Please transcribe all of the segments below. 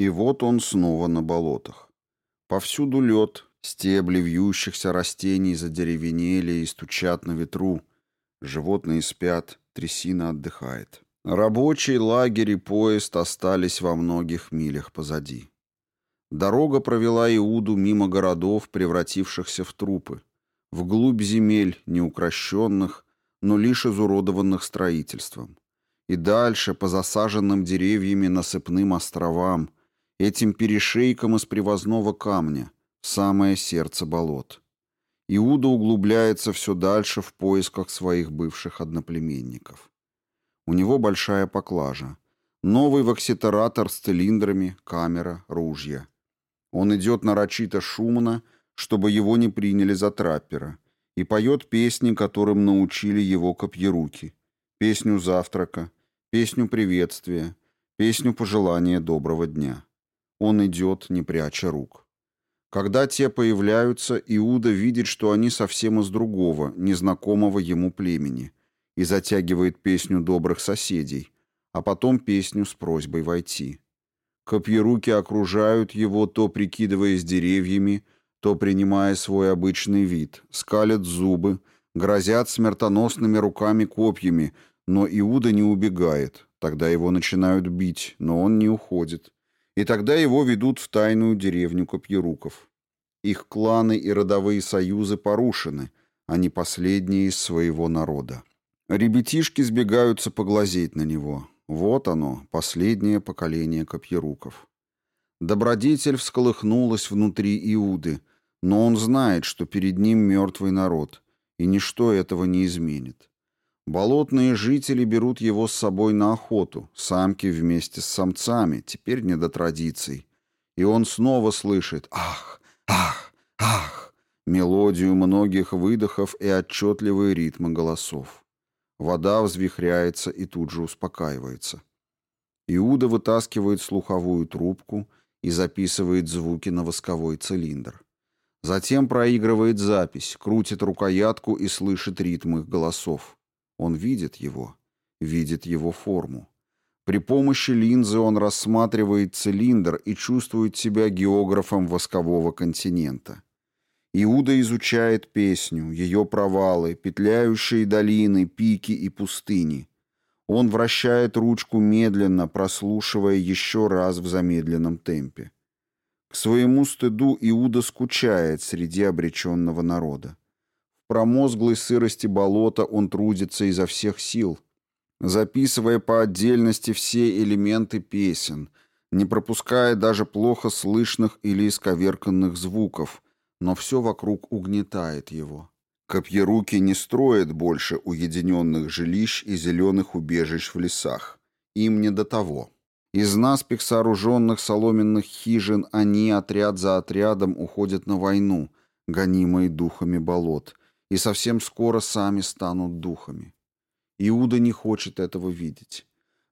И вот он снова на болотах. Повсюду лед, стебли вьющихся растений задеревенели и стучат на ветру. Животные спят, трясина отдыхает. Рабочий лагерь и поезд остались во многих милях позади. Дорога провела Иуду мимо городов, превратившихся в трупы, вглубь земель, неукрощенных, но лишь изуродованных строительством. И дальше, по засаженным деревьями насыпным островам, этим перешейкам из привозного камня, в самое сердце болот. Иуда углубляется все дальше в поисках своих бывших одноплеменников. У него большая поклажа. Новый вокситератор с цилиндрами, камера, ружья. Он идет нарочито шумно, чтобы его не приняли за траппера, и поет песни, которым научили его копьеруки. Песню завтрака, песню приветствия, песню пожелания доброго дня. Он идет, не пряча рук. Когда те появляются, Иуда видит, что они совсем из другого, незнакомого ему племени – и затягивает песню добрых соседей, а потом песню с просьбой войти. Копьеруки окружают его, то прикидываясь деревьями, то принимая свой обычный вид, скалят зубы, грозят смертоносными руками копьями, но Иуда не убегает. Тогда его начинают бить, но он не уходит. И тогда его ведут в тайную деревню копьеруков. Их кланы и родовые союзы порушены, они последние из своего народа. Ребятишки сбегаются поглазеть на него. Вот оно, последнее поколение копьеруков. Добродетель всколыхнулась внутри Иуды, но он знает, что перед ним мертвый народ, и ничто этого не изменит. Болотные жители берут его с собой на охоту, самки вместе с самцами, теперь не до традиций. И он снова слышит «Ах! Ах! Ах!» мелодию многих выдохов и отчетливые ритмы голосов. Вода взвихряется и тут же успокаивается. Иуда вытаскивает слуховую трубку и записывает звуки на восковой цилиндр. Затем проигрывает запись, крутит рукоятку и слышит ритм их голосов. Он видит его, видит его форму. При помощи линзы он рассматривает цилиндр и чувствует себя географом воскового континента. Иуда изучает песню, ее провалы, петляющие долины, пики и пустыни. Он вращает ручку медленно, прослушивая еще раз в замедленном темпе. К своему стыду Иуда скучает среди обреченного народа. Промозглой сырости болота он трудится изо всех сил, записывая по отдельности все элементы песен, не пропуская даже плохо слышных или исковерканных звуков – но все вокруг угнетает его. Копьеруки не строят больше уединенных жилищ и зеленых убежищ в лесах. Им не до того. Из наспех сооруженных соломенных хижин они отряд за отрядом уходят на войну, гонимые духами болот, и совсем скоро сами станут духами. Иуда не хочет этого видеть.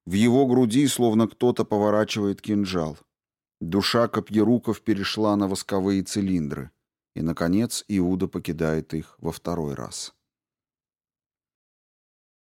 В его груди словно кто-то поворачивает кинжал. Душа копьеруков перешла на восковые цилиндры. И, наконец, Иуда покидает их во второй раз.